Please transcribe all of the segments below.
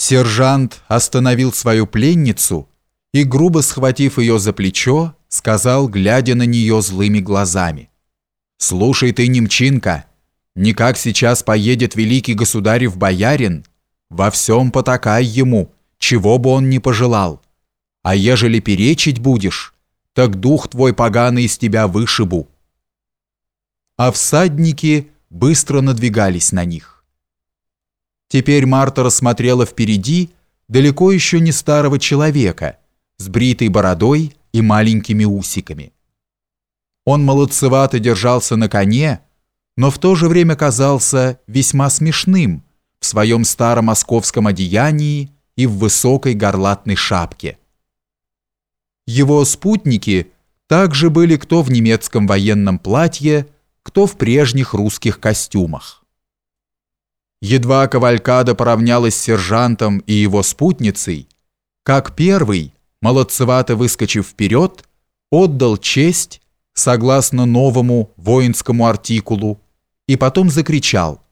Сержант остановил свою пленницу и, грубо схватив ее за плечо, сказал, глядя на нее злыми глазами. «Слушай ты, немчинка, никак сейчас поедет великий государев боярин, во всем потакай ему, чего бы он ни пожелал. А ежели перечить будешь, так дух твой поганый из тебя вышибу». А всадники быстро надвигались на них. Теперь Марта рассмотрела впереди далеко еще не старого человека с бритой бородой и маленькими усиками. Он молодцевато держался на коне, но в то же время казался весьма смешным в своем старом московском одеянии и в высокой горлатной шапке. Его спутники также были кто в немецком военном платье, кто в прежних русских костюмах. Едва Кавалькада поравнялась с сержантом и его спутницей, как первый, молодцевато выскочив вперед, отдал честь согласно новому воинскому артикулу и потом закричал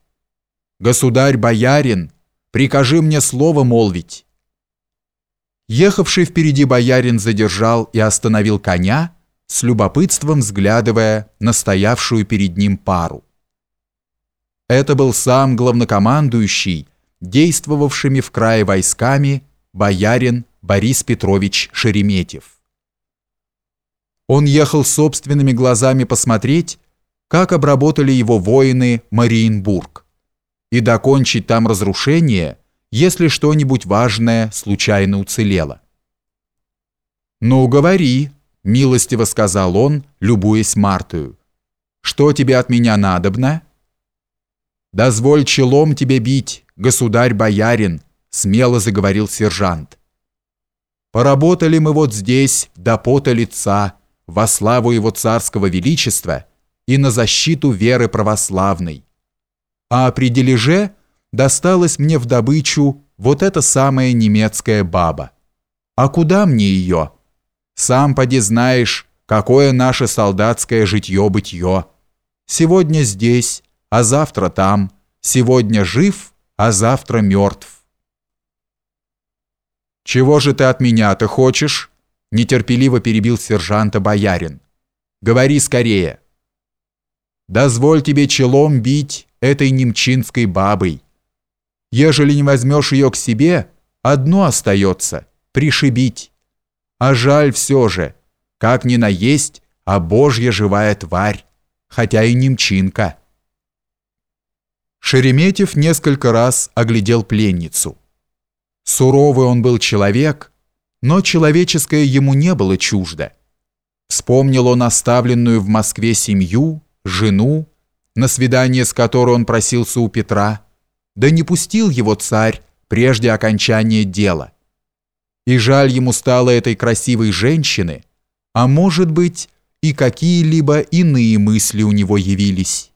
«Государь-боярин, прикажи мне слово молвить». Ехавший впереди боярин задержал и остановил коня, с любопытством взглядывая на стоявшую перед ним пару. Это был сам главнокомандующий, действовавшими в крае войсками, боярин Борис Петрович Шереметьев. Он ехал собственными глазами посмотреть, как обработали его воины Мариенбург, и докончить там разрушение, если что-нибудь важное случайно уцелело. «Ну, говори», — милостиво сказал он, любуясь Мартою. «Что тебе от меня надобно?» «Дозволь челом тебе бить, государь-боярин», — смело заговорил сержант. «Поработали мы вот здесь до пота лица, во славу его царского величества и на защиту веры православной. А при дележе досталась мне в добычу вот эта самая немецкая баба. А куда мне ее? Сам поди знаешь, какое наше солдатское житье-бытье. Сегодня здесь, а завтра там, сегодня жив, а завтра мертв. «Чего же ты от меня-то хочешь?» нетерпеливо перебил сержанта боярин. «Говори скорее». «Дозволь тебе челом бить этой немчинской бабой. Ежели не возьмешь ее к себе, одно остается — пришибить. А жаль все же, как ни наесть, а божья живая тварь, хотя и немчинка». Шереметьев несколько раз оглядел пленницу. Суровый он был человек, но человеческое ему не было чуждо. Вспомнил он оставленную в Москве семью, жену, на свидание с которой он просился у Петра, да не пустил его царь прежде окончания дела. И жаль ему стало этой красивой женщины, а может быть и какие-либо иные мысли у него явились.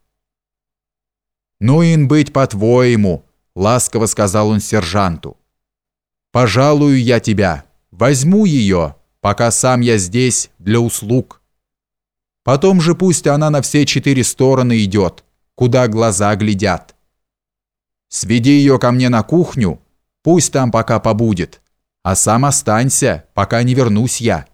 «Ну, ин быть по-твоему», — ласково сказал он сержанту. «Пожалую я тебя, возьму ее, пока сам я здесь для услуг. Потом же пусть она на все четыре стороны идет, куда глаза глядят. Сведи ее ко мне на кухню, пусть там пока побудет, а сам останься, пока не вернусь я».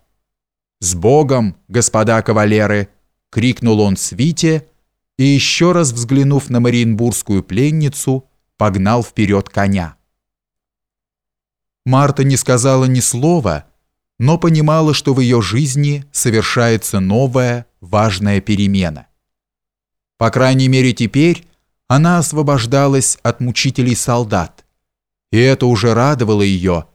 «С Богом, господа кавалеры!» — крикнул он свите, — и еще раз взглянув на мариенбургскую пленницу, погнал вперед коня. Марта не сказала ни слова, но понимала, что в ее жизни совершается новая, важная перемена. По крайней мере теперь она освобождалась от мучителей солдат, и это уже радовало ее,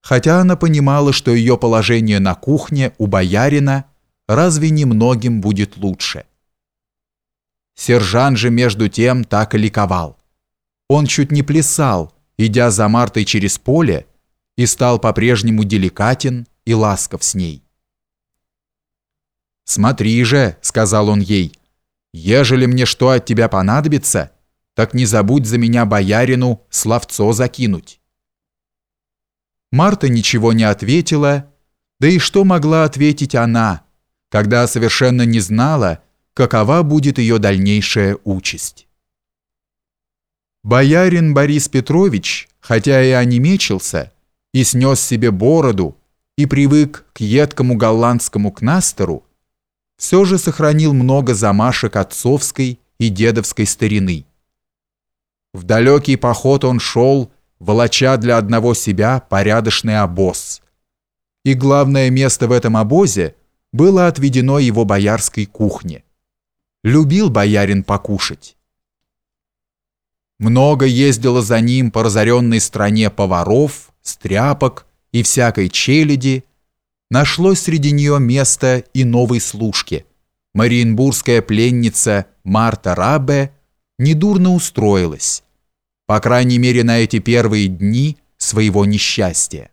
хотя она понимала, что ее положение на кухне у боярина разве немногим будет лучше. Сержант же между тем так и ликовал. Он чуть не плясал, идя за Мартой через поле, и стал по-прежнему деликатен и ласков с ней. «Смотри же», — сказал он ей, — «ежели мне что от тебя понадобится, так не забудь за меня боярину словцо закинуть». Марта ничего не ответила, да и что могла ответить она, когда совершенно не знала, какова будет ее дальнейшая участь. Боярин Борис Петрович хотя и онемечился, и снес себе бороду, и привык к едкому голландскому кнастеру, все же сохранил много замашек отцовской и дедовской старины. В далекий поход он шел, волоча для одного себя порядочный обоз. И главное место в этом обозе было отведено его боярской кухне. Любил боярин покушать. Много ездило за ним по разоренной стране поваров, стряпок и всякой челяди, нашлось среди нее место и новой служке. Мариенбургская пленница Марта Рабе недурно устроилась, по крайней мере на эти первые дни своего несчастья.